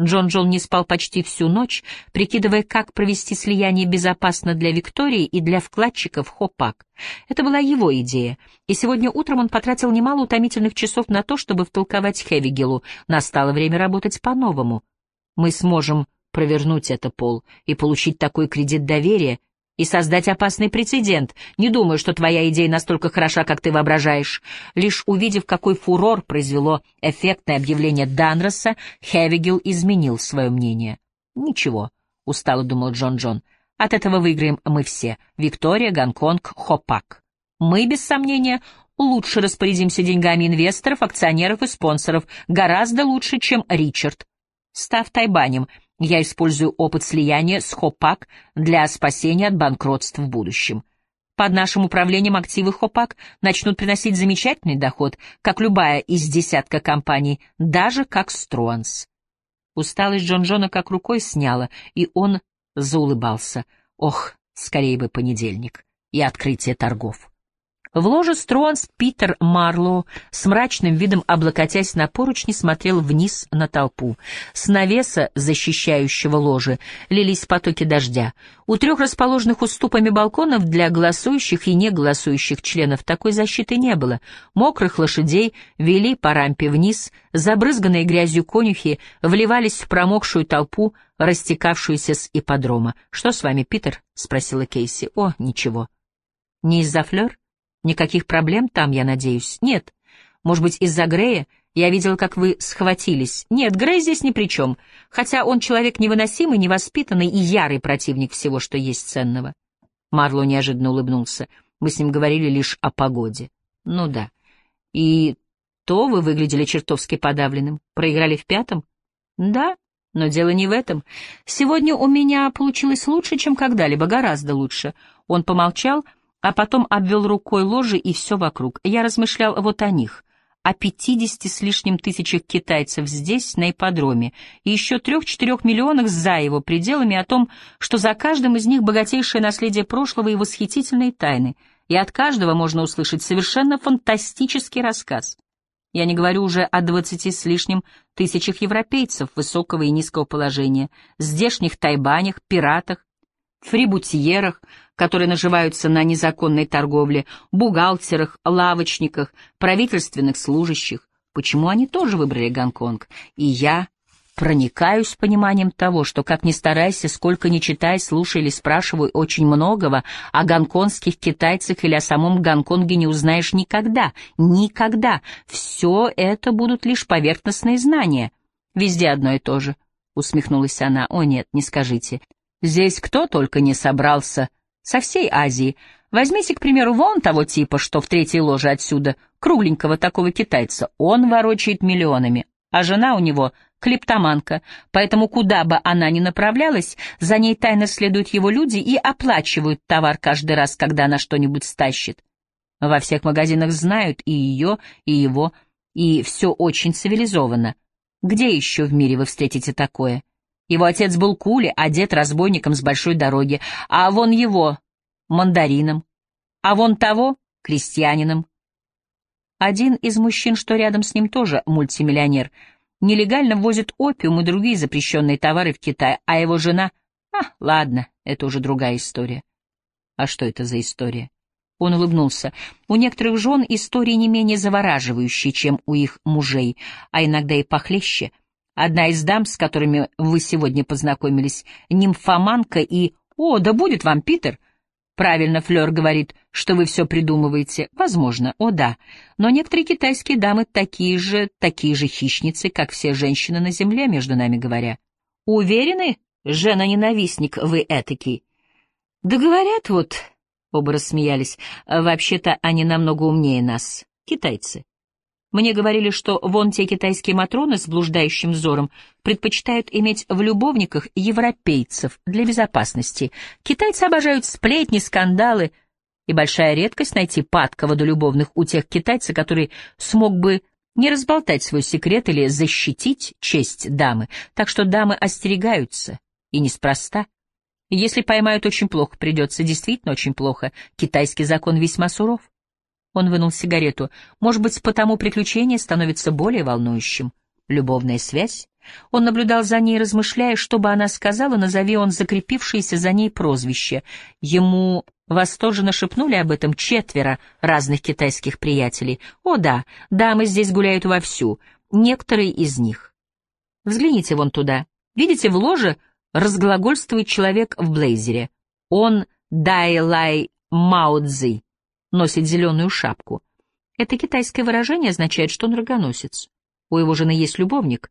Джон Джон не спал почти всю ночь, прикидывая, как провести слияние безопасно для Виктории и для вкладчиков Хопак. Это была его идея, и сегодня утром он потратил немало утомительных часов на то, чтобы втолковать Хевигелу. Настало время работать по-новому. Мы сможем провернуть это, Пол, и получить такой кредит доверия, и создать опасный прецедент. Не думаю, что твоя идея настолько хороша, как ты воображаешь. Лишь увидев, какой фурор произвело эффектное объявление Данроса, Хевигел изменил свое мнение. «Ничего», — устало думал Джон-Джон, — «от этого выиграем мы все — Виктория, Гонконг, Хопак. Мы, без сомнения, лучше распорядимся деньгами инвесторов, акционеров и спонсоров, гораздо лучше, чем Ричард. Став тайбанем — я использую опыт слияния с Хопак для спасения от банкротства в будущем. Под нашим управлением активы Хопак начнут приносить замечательный доход, как любая из десятка компаний, даже как Струанс. Усталость Джон Джона как рукой сняла, и он заулыбался. Ох, скорее бы понедельник и открытие торгов. В ложе Стронс Питер Марлоу с мрачным видом облокотясь на поручни смотрел вниз на толпу. С навеса, защищающего ложе, лились потоки дождя. У трех расположенных уступами балконов для голосующих и неголосующих членов такой защиты не было. Мокрых лошадей вели по рампе вниз, забрызганные грязью конюхи вливались в промокшую толпу, растекавшуюся с ипподрома. «Что с вами, Питер?» — спросила Кейси. «О, ничего». «Не из-за флёр?» Никаких проблем там, я надеюсь? Нет. Может быть, из-за Грея? Я видел, как вы схватились. Нет, Грей здесь ни при чем, хотя он человек невыносимый, невоспитанный и ярый противник всего, что есть ценного. Марло неожиданно улыбнулся. Мы с ним говорили лишь о погоде. Ну да. И то вы выглядели чертовски подавленным. Проиграли в пятом? Да, но дело не в этом. Сегодня у меня получилось лучше, чем когда-либо, гораздо лучше. Он помолчал, а потом обвел рукой ложи и все вокруг. Я размышлял вот о них, о пятидесяти с лишним тысячах китайцев здесь, на ипподроме, и еще трех-четырех миллионах за его пределами, о том, что за каждым из них богатейшее наследие прошлого и восхитительные тайны, и от каждого можно услышать совершенно фантастический рассказ. Я не говорю уже о двадцати с лишним тысячах европейцев высокого и низкого положения, здешних тайбанях, пиратах, фрибутьерах, которые наживаются на незаконной торговле, бухгалтерах, лавочниках, правительственных служащих. Почему они тоже выбрали Гонконг? И я проникаюсь пониманием того, что, как ни старайся, сколько ни читай, слушай или спрашивай очень многого, о гонконгских китайцах или о самом Гонконге не узнаешь никогда. Никогда. Все это будут лишь поверхностные знания. Везде одно и то же. Усмехнулась она. О нет, не скажите. Здесь кто только не собрался со всей Азии. Возьмите, к примеру, вон того типа, что в третьей ложе отсюда, кругленького такого китайца. Он ворочает миллионами, а жена у него клептоманка, поэтому куда бы она ни направлялась, за ней тайно следуют его люди и оплачивают товар каждый раз, когда она что-нибудь стащит. Во всех магазинах знают и ее, и его, и все очень цивилизованно. Где еще в мире вы встретите такое? Его отец был кули, дед разбойником с большой дороги, а вон его — мандарином, а вон того — крестьянином. Один из мужчин, что рядом с ним, тоже мультимиллионер, нелегально ввозит опиум и другие запрещенные товары в Китай, а его жена... А, ладно, это уже другая история. А что это за история? Он улыбнулся. У некоторых жен истории не менее завораживающие, чем у их мужей, а иногда и похлеще — Одна из дам, с которыми вы сегодня познакомились, нимфоманка и... О, да будет вам, Питер! Правильно Флёр говорит, что вы все придумываете. Возможно, о да. Но некоторые китайские дамы такие же, такие же хищницы, как все женщины на земле, между нами говоря. Уверены, жена-ненавистник, вы этакий? Да говорят вот, оба рассмеялись, вообще-то они намного умнее нас, китайцы. Мне говорили, что вон те китайские матроны с блуждающим взором предпочитают иметь в любовниках европейцев для безопасности. Китайцы обожают сплетни, скандалы, и большая редкость найти падкого до любовных у тех китайцев, который смог бы не разболтать свой секрет или защитить честь дамы. Так что дамы остерегаются, и неспроста. Если поймают, очень плохо придется, действительно очень плохо. Китайский закон весьма суров. Он вынул сигарету. Может быть, потому приключение становится более волнующим. Любовная связь? Он наблюдал за ней, размышляя, что бы она сказала, назови он закрепившееся за ней прозвище. Ему восторженно шепнули об этом четверо разных китайских приятелей. О да, дамы здесь гуляют вовсю, некоторые из них. Взгляните вон туда. Видите, в ложе разглагольствует человек в блейзере. Он Дай-Лай Мао Цзи, носит зеленую шапку. Это китайское выражение означает, что он рогоносец. У его жены есть любовник.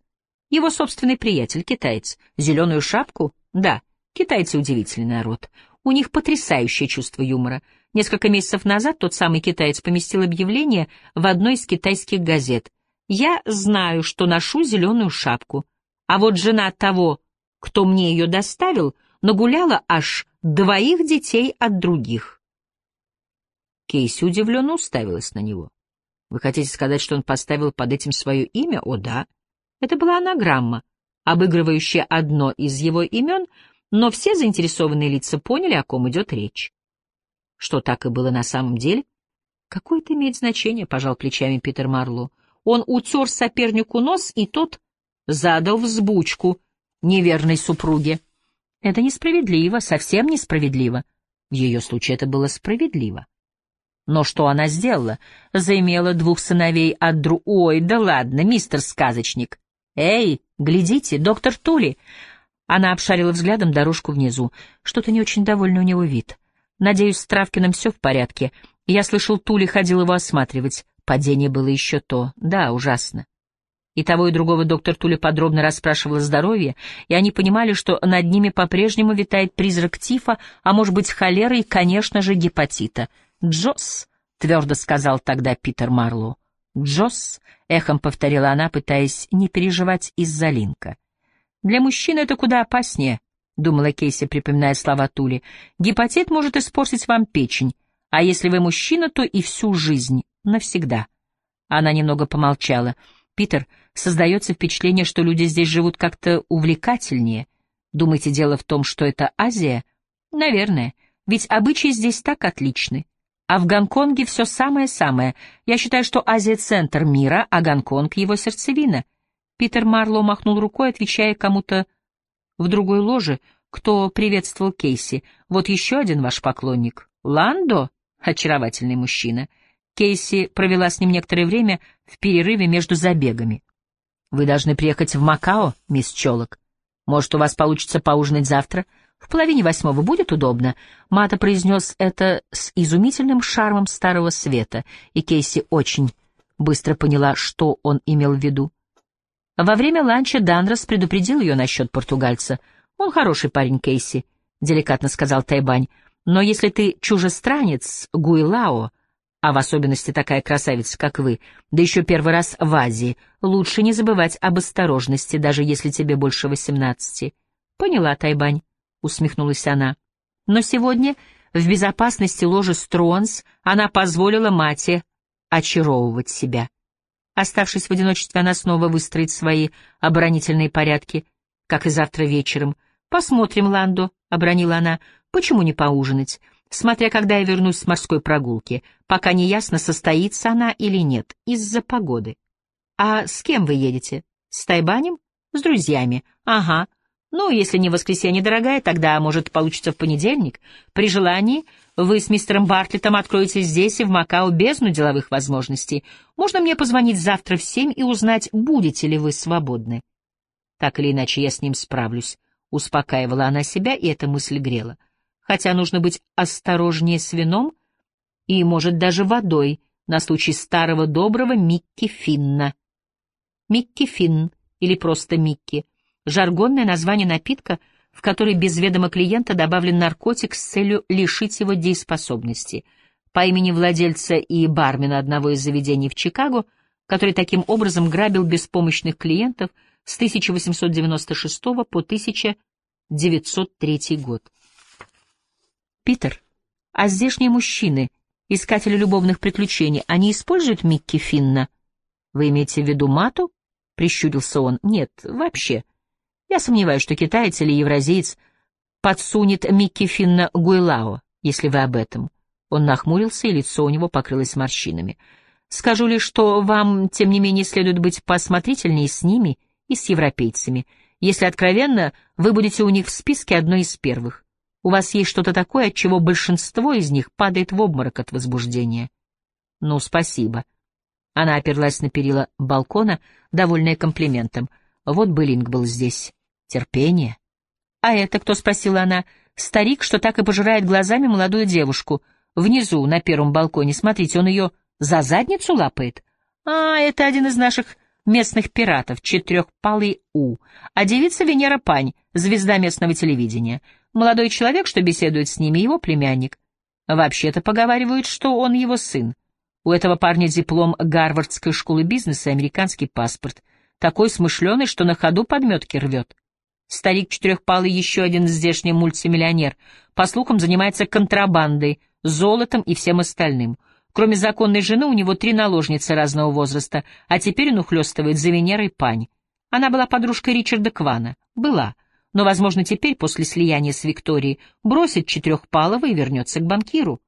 Его собственный приятель, китаец. Зеленую шапку? Да, китайцы удивительный народ. У них потрясающее чувство юмора. Несколько месяцев назад тот самый китаец поместил объявление в одной из китайских газет. «Я знаю, что ношу зеленую шапку, а вот жена того, кто мне ее доставил, нагуляла аж двоих детей от других». Кейси удивленно уставилась на него. Вы хотите сказать, что он поставил под этим свое имя? О, да. Это была анаграмма, обыгрывающая одно из его имен, но все заинтересованные лица поняли, о ком идет речь. Что так и было на самом деле? Какое это имеет значение, пожал плечами Питер Марло. Он утер сопернику нос, и тот задал взбучку неверной супруге. Это несправедливо, совсем несправедливо. В ее случае это было справедливо. Но что она сделала? Заимела двух сыновей от дру... Ой, да ладно, мистер сказочник. Эй, глядите, доктор Тули. Она обшарила взглядом дорожку внизу. Что-то не очень довольный у него вид. Надеюсь, с Травкиным все в порядке. Я слышал, Тули ходил его осматривать. Падение было еще то. Да, ужасно. И того, и другого доктор Тули подробно расспрашивал о здоровье, и они понимали, что над ними по-прежнему витает призрак тифа, а может быть холеры и, конечно же, гепатита — «Джосс», — твердо сказал тогда Питер Марлоу. «Джосс», — эхом повторила она, пытаясь не переживать из-за Линка. «Для мужчины это куда опаснее», — думала Кейси, припоминая слова Тули. «Гепатит может испортить вам печень, а если вы мужчина, то и всю жизнь, навсегда». Она немного помолчала. «Питер, создается впечатление, что люди здесь живут как-то увлекательнее. Думаете, дело в том, что это Азия? Наверное, ведь обычаи здесь так отличны. А в Гонконге все самое-самое. Я считаю, что Азия — центр мира, а Гонконг — его сердцевина. Питер Марло махнул рукой, отвечая кому-то в другой ложе, кто приветствовал Кейси. Вот еще один ваш поклонник. Ландо? Очаровательный мужчина. Кейси провела с ним некоторое время в перерыве между забегами. Вы должны приехать в Макао, мисс Чолок. Может, у вас получится поужинать завтра? — в половине восьмого будет удобно. Мата произнес это с изумительным шармом старого света, и Кейси очень быстро поняла, что он имел в виду. Во время ланча Данрос предупредил ее насчет португальца. «Он хороший парень, Кейси», — деликатно сказал Тайбань. «Но если ты чужестранец, Гуилао, а в особенности такая красавица, как вы, да еще первый раз в Азии, лучше не забывать об осторожности, даже если тебе больше восемнадцати». «Поняла, Тайбань» усмехнулась она. Но сегодня в безопасности ложи Стронс она позволила Мате очаровывать себя. Оставшись в одиночестве, она снова выстроит свои оборонительные порядки, как и завтра вечером. «Посмотрим, Ландо», — обронила она, — «почему не поужинать?» смотря когда я вернусь с морской прогулки, пока не ясно, состоится она или нет, из-за погоды. А с кем вы едете? С Тайбанем? С друзьями. Ага. Ну, если не воскресенье, дорогая, тогда, может, получится в понедельник. При желании вы с мистером Бартлетом откроете здесь и в Макао бездну деловых возможностей. Можно мне позвонить завтра в семь и узнать, будете ли вы свободны? Так или иначе, я с ним справлюсь. Успокаивала она себя, и эта мысль грела. Хотя нужно быть осторожнее с вином и, может, даже водой на случай старого доброго Микки Финна. Микки Финн или просто Микки — жаргонное название напитка, в который без ведома клиента добавлен наркотик с целью лишить его дееспособности. По имени владельца и бармена одного из заведений в Чикаго, который таким образом грабил беспомощных клиентов с 1896 по 1903 год. Питер, а здешние мужчины, искатели любовных приключений, они используют Микки Финна? Вы имеете в виду мату? Прищурился он. Нет, вообще. Я сомневаюсь, что китаец или евразиец подсунет Микки Финна Гуйлао, если вы об этом. Он нахмурился, и лицо у него покрылось морщинами. Скажу лишь, что вам, тем не менее, следует быть поосмотрительнее с ними и с европейцами. Если откровенно, вы будете у них в списке одной из первых. У вас есть что-то такое, от чего большинство из них падает в обморок от возбуждения. Ну, спасибо. Она оперлась на перила балкона, довольная комплиментом. Вот Былинг был здесь. Терпение. А это кто, спросила она? Старик, что так и пожирает глазами молодую девушку. Внизу, на первом балконе, смотрите, он ее за задницу лапает. А, это один из наших местных пиратов, четырехпалый У, а девица Венера Пань, звезда местного телевидения. Молодой человек, что беседует с ними, его племянник. Вообще-то поговаривают, что он его сын. У этого парня диплом Гарвардской школы бизнеса и американский паспорт. Такой смышленый, что на ходу подметки рвет. Старик Четырехпалый еще один здешний мультимиллионер. По слухам, занимается контрабандой, золотом и всем остальным. Кроме законной жены, у него три наложницы разного возраста, а теперь он ухлёстывает за Венерой Пань. Она была подружкой Ричарда Квана. Была. Но, возможно, теперь, после слияния с Викторией, бросит Четырехпалого и вернется к банкиру.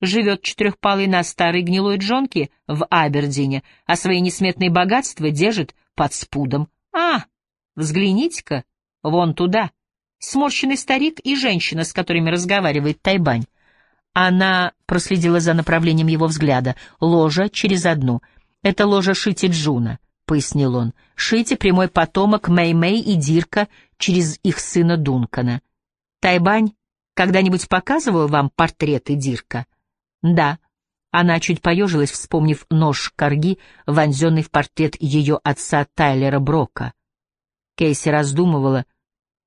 Живет Четырехпалый на старой гнилой джонке в Абердине, а свои несметные богатства держит под спудом. А, взгляните-ка, вон туда. Сморщенный старик и женщина, с которыми разговаривает Тайбань. Она проследила за направлением его взгляда. Ложа через одну. Это ложа Шити Джуна, — пояснил он. Шити — прямой потомок Мэй-Мэй и Дирка через их сына Дункана. Тайбань когда-нибудь показывал вам портреты Дирка? Да. Она чуть поежилась, вспомнив нож корги, вонзенный в портрет ее отца Тайлера Брока. Кейси раздумывала,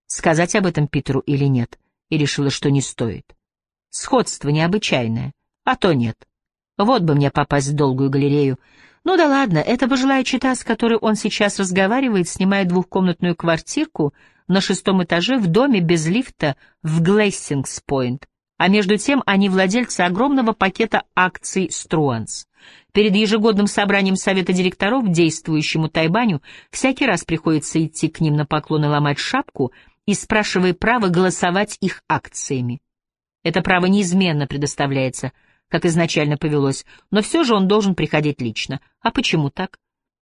сказать об этом Питеру или нет, и решила, что не стоит. Сходство необычайное, а то нет. Вот бы мне попасть в долгую галерею. Ну да ладно, это пожилая чита, с которой он сейчас разговаривает, снимая двухкомнатную квартирку на шестом этаже в доме без лифта в Глессингс-Пойнт. А между тем они владельцы огромного пакета акций «Струанс». Перед ежегодным собранием совета директоров, действующему Тайбаню, всякий раз приходится идти к ним на поклон и ломать шапку и спрашивая право голосовать их акциями. Это право неизменно предоставляется, как изначально повелось, но все же он должен приходить лично. А почему так?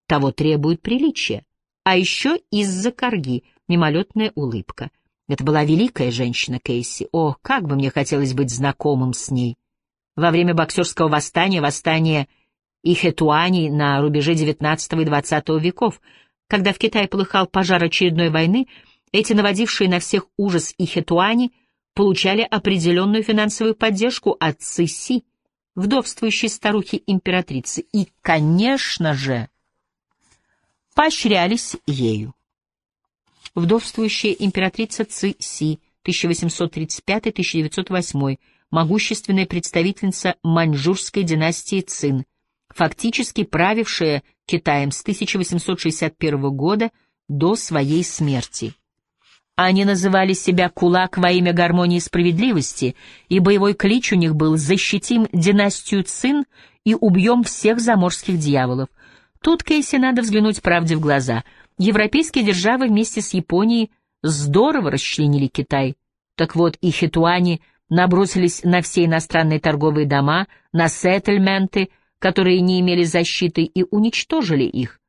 Того требует приличие. А еще из-за корги, мимолетная улыбка. Это была великая женщина Кейси. О, как бы мне хотелось быть знакомым с ней. Во время боксерского восстания, восстания Ихэтуани на рубеже XIX и XX веков, когда в Китае полыхал пожар очередной войны, эти наводившие на всех ужас Ихэтуани — получали определенную финансовую поддержку от Цыси, вдовствующей старухи-императрицы, и, конечно же, поощрялись ею. Вдовствующая императрица Ци-Си, 1835-1908, могущественная представительница маньчжурской династии Цин, фактически правившая Китаем с 1861 года до своей смерти. Они называли себя «Кулак во имя гармонии и справедливости», и боевой клич у них был «Защитим династию Цин и убьем всех заморских дьяволов». Тут Кейси надо взглянуть правде в глаза. Европейские державы вместе с Японией здорово расчленили Китай. Так вот, и хитуани набросились на все иностранные торговые дома, на сеттельменты, которые не имели защиты, и уничтожили их.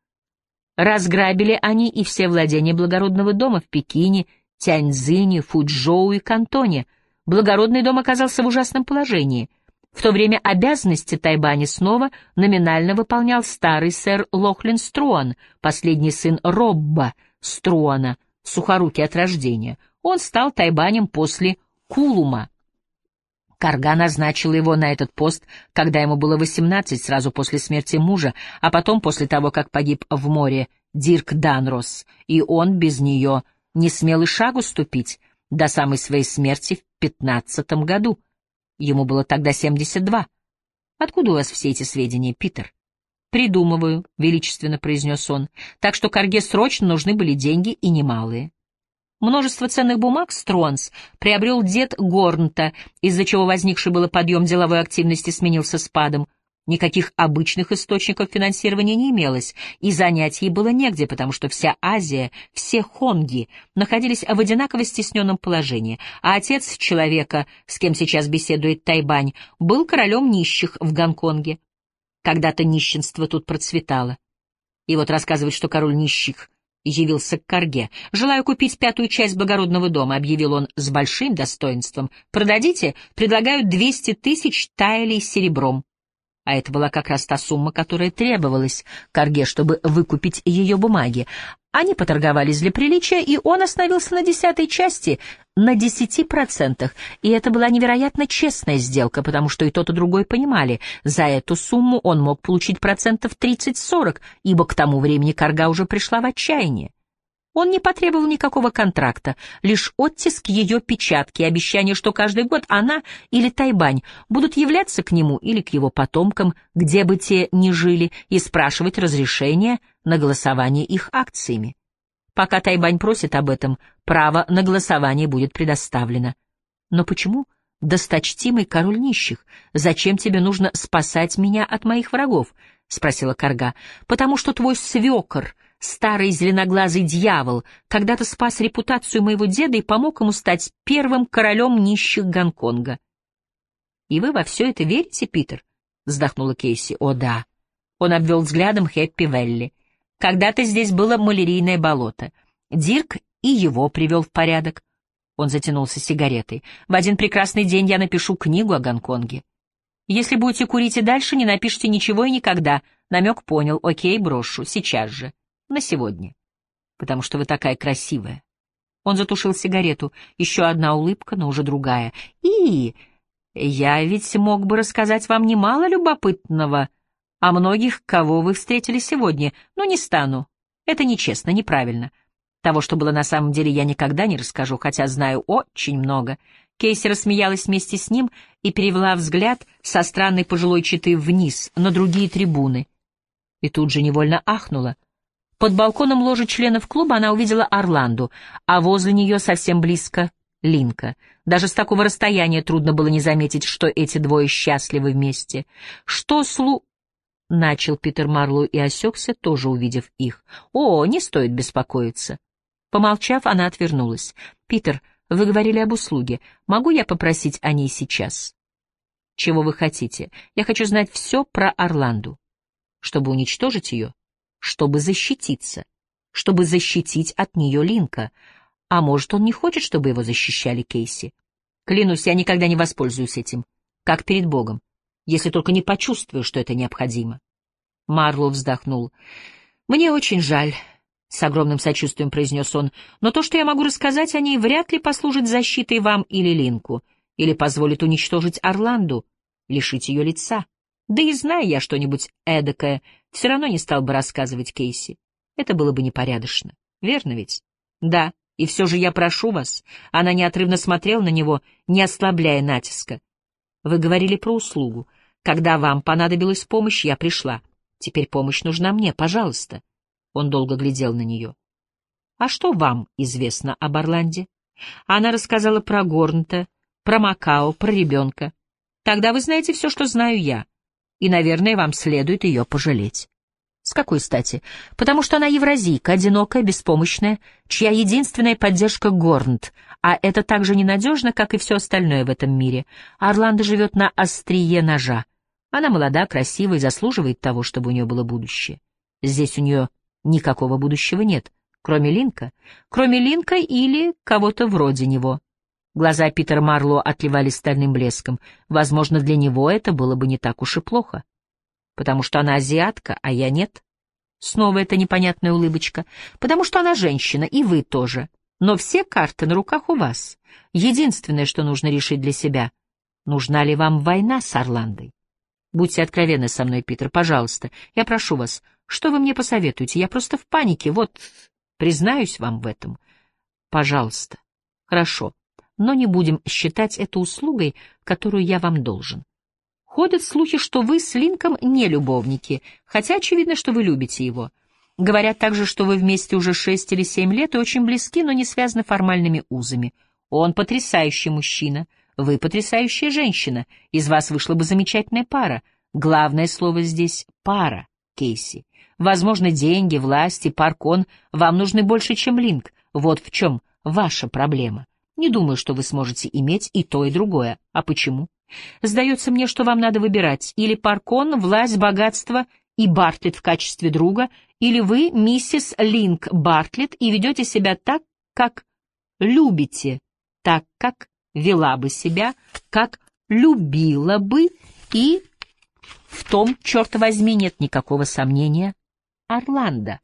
Разграбили они и все владения благородного дома в Пекине, Тяньцзине, Фуджоу и Кантоне. Благородный дом оказался в ужасном положении. В то время обязанности Тайбани снова номинально выполнял старый сэр Лохлин Струан, последний сын Робба Струана, сухорукий от рождения. Он стал Тайбанем после Кулума. Карга назначила его на этот пост, когда ему было 18, сразу после смерти мужа, а потом после того, как погиб в море Дирк Данрос, и он без нее не смел и шагу ступить до самой своей смерти в пятнадцатом году. Ему было тогда 72. Откуда у вас все эти сведения, Питер? «Придумываю», — величественно произнес он, так что Карге срочно нужны были деньги и немалые. Множество ценных бумаг Стронс приобрел дед Горнта, из-за чего возникший было подъем деловой активности сменился спадом. Никаких обычных источников финансирования не имелось, и занять ей было негде, потому что вся Азия, все хонги находились в одинаково стесненном положении, а отец человека, с кем сейчас беседует Тайбань, был королем нищих в Гонконге. Когда-то нищенство тут процветало. И вот рассказывать, что король нищих явился к Карге. «Желаю купить пятую часть благородного дома», — объявил он с большим достоинством. «Продадите? Предлагаю двести тысяч таялей серебром». А это была как раз та сумма, которая требовалась Карге, чтобы выкупить ее бумаги. Они поторговались для приличия, и он остановился на десятой части, на десяти процентах. И это была невероятно честная сделка, потому что и тот, и другой понимали, за эту сумму он мог получить процентов тридцать-сорок, ибо к тому времени Карга уже пришла в отчаяние. Он не потребовал никакого контракта, лишь оттиск ее печатки и обещание, что каждый год она или Тайбань будут являться к нему или к его потомкам, где бы те ни жили, и спрашивать разрешения на голосование их акциями. Пока Тайбань просит об этом, право на голосование будет предоставлено. Но почему, досточтимый король нищих, зачем тебе нужно спасать меня от моих врагов? — спросила Карга. — Потому что твой свекор — Старый зеленоглазый дьявол когда-то спас репутацию моего деда и помог ему стать первым королем нищих Гонконга. — И вы во все это верите, Питер? — вздохнула Кейси. — О, да. Он обвел взглядом Хэппи Велли. Когда-то здесь было малярийное болото. Дирк и его привел в порядок. Он затянулся сигаретой. В один прекрасный день я напишу книгу о Гонконге. Если будете курить и дальше, не напишите ничего и никогда. Намек понял. Окей, брошу. Сейчас же. На сегодня. Потому что вы такая красивая. Он затушил сигарету. Еще одна улыбка, но уже другая. И я ведь мог бы рассказать вам немало любопытного о многих, кого вы встретили сегодня, но не стану. Это нечестно, неправильно. Того, что было на самом деле, я никогда не расскажу, хотя знаю очень много. Кейси рассмеялась вместе с ним и перевела взгляд со странной пожилой читы вниз, на другие трибуны. И тут же невольно ахнула. Под балконом ложи членов клуба она увидела Орланду, а возле нее совсем близко — Линка. Даже с такого расстояния трудно было не заметить, что эти двое счастливы вместе. Что слу... Начал Питер Марлоу и осекся, тоже увидев их. «О, не стоит беспокоиться». Помолчав, она отвернулась. «Питер, вы говорили об услуге. Могу я попросить о ней сейчас?» «Чего вы хотите? Я хочу знать все про Орланду. Чтобы уничтожить ее?» Чтобы защититься, чтобы защитить от нее Линка. А может, он не хочет, чтобы его защищали Кейси? Клянусь, я никогда не воспользуюсь этим, как перед Богом, если только не почувствую, что это необходимо. Марло вздохнул. «Мне очень жаль», — с огромным сочувствием произнес он, «но то, что я могу рассказать о ней, вряд ли послужит защитой вам или Линку, или позволит уничтожить Орланду, лишить ее лица. Да и зная я что-нибудь эдакое, все равно не стал бы рассказывать Кейси. Это было бы непорядочно. Верно ведь? Да. И все же я прошу вас. Она неотрывно смотрела на него, не ослабляя натиска. Вы говорили про услугу. Когда вам понадобилась помощь, я пришла. Теперь помощь нужна мне, пожалуйста. Он долго глядел на нее. А что вам известно об Орланде? Она рассказала про Горнта, про Макао, про ребенка. Тогда вы знаете все, что знаю я и, наверное, вам следует ее пожалеть. С какой стати? Потому что она евразийка, одинокая, беспомощная, чья единственная поддержка — Горнт, а это так же ненадежно, как и все остальное в этом мире. Орландо живет на острие ножа. Она молода, красива и заслуживает того, чтобы у нее было будущее. Здесь у нее никакого будущего нет, кроме Линка, кроме Линка или кого-то вроде него. Глаза Питера Марло отливали стальным блеском. Возможно, для него это было бы не так уж и плохо. Потому что она азиатка, а я нет. Снова эта непонятная улыбочка. Потому что она женщина, и вы тоже. Но все карты на руках у вас. Единственное, что нужно решить для себя — нужна ли вам война с Орландой? Будьте откровенны со мной, Питер, пожалуйста. Я прошу вас, что вы мне посоветуете? Я просто в панике, вот, признаюсь вам в этом. Пожалуйста. Хорошо но не будем считать это услугой, которую я вам должен. Ходят слухи, что вы с Линком не любовники, хотя очевидно, что вы любите его. Говорят также, что вы вместе уже шесть или семь лет и очень близки, но не связаны формальными узами. Он потрясающий мужчина, вы потрясающая женщина, из вас вышла бы замечательная пара. Главное слово здесь — пара, Кейси. Возможно, деньги, власти, паркон вам нужны больше, чем Линк. Вот в чем ваша проблема. Не думаю, что вы сможете иметь и то, и другое. А почему? Сдается мне, что вам надо выбирать или Паркон, власть, богатство и Бартлетт в качестве друга, или вы миссис Линк Бартлетт и ведете себя так, как любите, так, как вела бы себя, как любила бы, и в том, черт возьми, нет никакого сомнения, Орландо.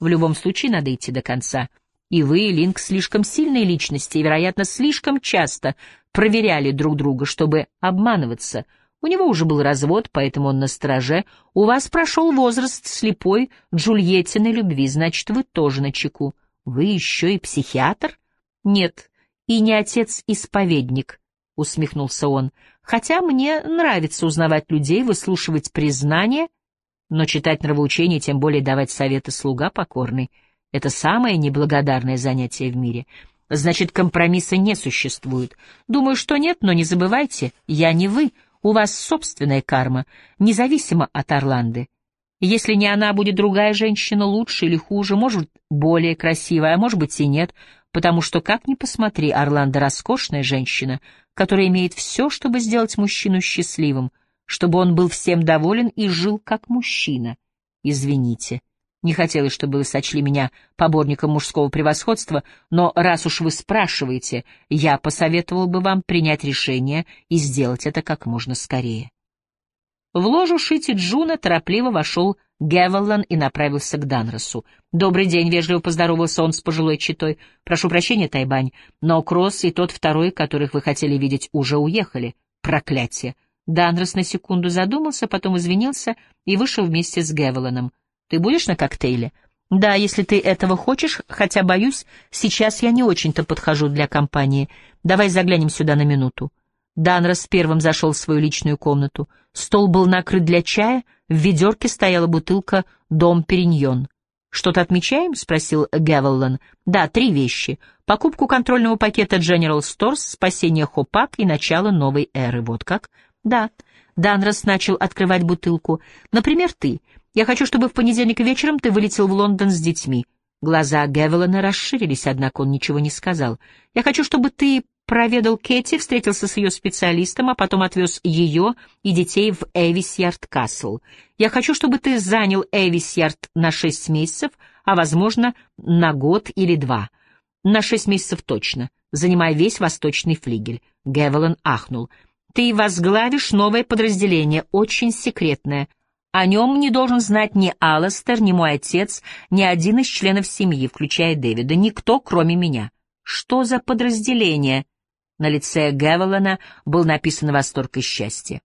В любом случае надо идти до конца. И вы, и Линк, слишком сильные личности и, вероятно, слишком часто проверяли друг друга, чтобы обманываться. У него уже был развод, поэтому он на страже. У вас прошел возраст слепой Джульеттиной любви, значит, вы тоже на чеку. Вы еще и психиатр? Нет, и не отец-исповедник, — усмехнулся он. Хотя мне нравится узнавать людей, выслушивать признания, но читать нравоучения, тем более давать советы слуга покорный — это самое неблагодарное занятие в мире. Значит, компромисса не существует. Думаю, что нет, но не забывайте, я не вы, у вас собственная карма, независимо от Орланды. Если не она, будет другая женщина, лучше или хуже, может, более красивая, а может быть и нет, потому что, как ни посмотри, Орландо — роскошная женщина, которая имеет все, чтобы сделать мужчину счастливым, чтобы он был всем доволен и жил как мужчина. Извините, не хотелось, чтобы вы сочли меня поборником мужского превосходства, но раз уж вы спрашиваете, я посоветовал бы вам принять решение и сделать это как можно скорее. В ложу Шити Джуна торопливо вошел Гевеллан и направился к Данросу. «Добрый день», — вежливо поздоровался он с пожилой четой. «Прошу прощения, Тайбань, но Кросс и тот второй, которых вы хотели видеть, уже уехали. Проклятие!» Данрос на секунду задумался, потом извинился и вышел вместе с Гевелланом. «Ты будешь на коктейле?» «Да, если ты этого хочешь, хотя, боюсь, сейчас я не очень-то подхожу для компании. Давай заглянем сюда на минуту». Данрос первым зашел в свою личную комнату. Стол был накрыт для чая, в ведерке стояла бутылка «Дом Периньон». «Что-то отмечаем?» — спросил Гевеллан. «Да, три вещи. Покупку контрольного пакета General Stores, спасение Хопак и начало новой эры. Вот как?» «Да». Данрос начал открывать бутылку. «Например, ты. Я хочу, чтобы в понедельник вечером ты вылетел в Лондон с детьми». Глаза Гевелана расширились, однако он ничего не сказал. «Я хочу, чтобы ты проведал Кэти, встретился с ее специалистом, а потом отвез ее и детей в Эвисьярд Касл. Я хочу, чтобы ты занял Эвисьярд на шесть месяцев, а, возможно, на год или два. На шесть месяцев точно, занимая весь восточный флигель. Гевелан ахнул. Ты возглавишь новое подразделение, очень секретное. О нем не должен знать ни Алластер, ни мой отец, ни один из членов семьи, включая Дэвида, никто, кроме меня. Что за подразделение? На лице Гевелана был написан восторг и счастье.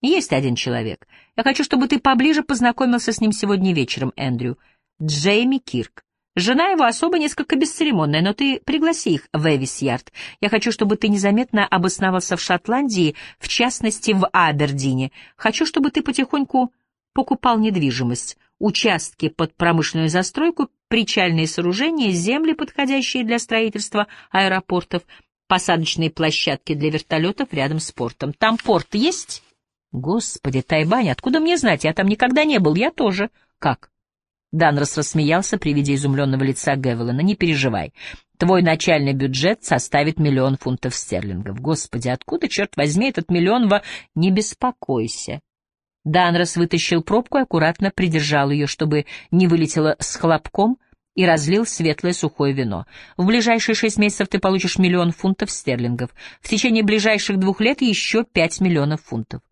«Есть один человек. Я хочу, чтобы ты поближе познакомился с ним сегодня вечером, Эндрю. Джейми Кирк. Жена его особо несколько бесцеремонная, но ты пригласи их в Эвисьярд. Я хочу, чтобы ты незаметно обосновался в Шотландии, в частности, в Абердине. Хочу, чтобы ты потихоньку покупал недвижимость, участки под промышленную застройку, причальные сооружения, земли, подходящие для строительства аэропортов, посадочные площадки для вертолетов рядом с портом. Там порт есть? Господи, Тайбань, откуда мне знать? Я там никогда не был, я тоже. Как? Данрос рассмеялся при виде изумленного лица Гевелана. Не переживай. Твой начальный бюджет составит миллион фунтов стерлингов. Господи, откуда, черт возьми, этот миллион во... Не беспокойся. Данрос вытащил пробку и аккуратно придержал ее, чтобы не вылетела с хлопком — и разлил светлое сухое вино. В ближайшие шесть месяцев ты получишь миллион фунтов стерлингов. В течение ближайших двух лет еще пять миллионов фунтов.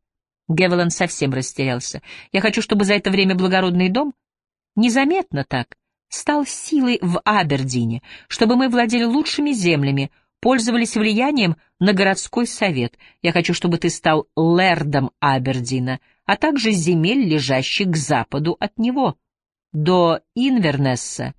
Гевелан совсем растерялся. Я хочу, чтобы за это время благородный дом, незаметно так, стал силой в Абердине, чтобы мы владели лучшими землями, пользовались влиянием на городской совет. Я хочу, чтобы ты стал лэрдом Абердина, а также земель, лежащих к западу от него, до Инвернесса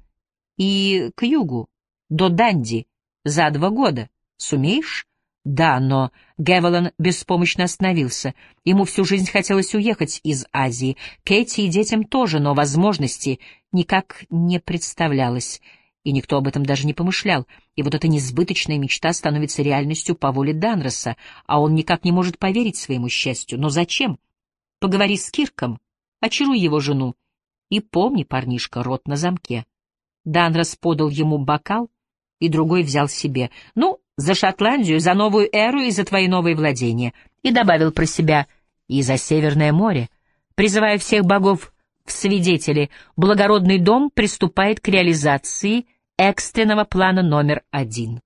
и к югу, до Данди, за два года. Сумеешь? Да, но Гевелан беспомощно остановился. Ему всю жизнь хотелось уехать из Азии. Кэти и детям тоже, но возможности никак не представлялось. И никто об этом даже не помышлял. И вот эта несбыточная мечта становится реальностью по воле Данроса, а он никак не может поверить своему счастью. Но зачем? Поговори с Кирком, очаруй его жену. И помни, парнишка, рот на замке. Данрос подал ему бокал, и другой взял себе. «Ну, за Шотландию, за новую эру и за твои новые владения». И добавил про себя «и за Северное море», призывая всех богов в свидетели, благородный дом приступает к реализации экстренного плана номер один.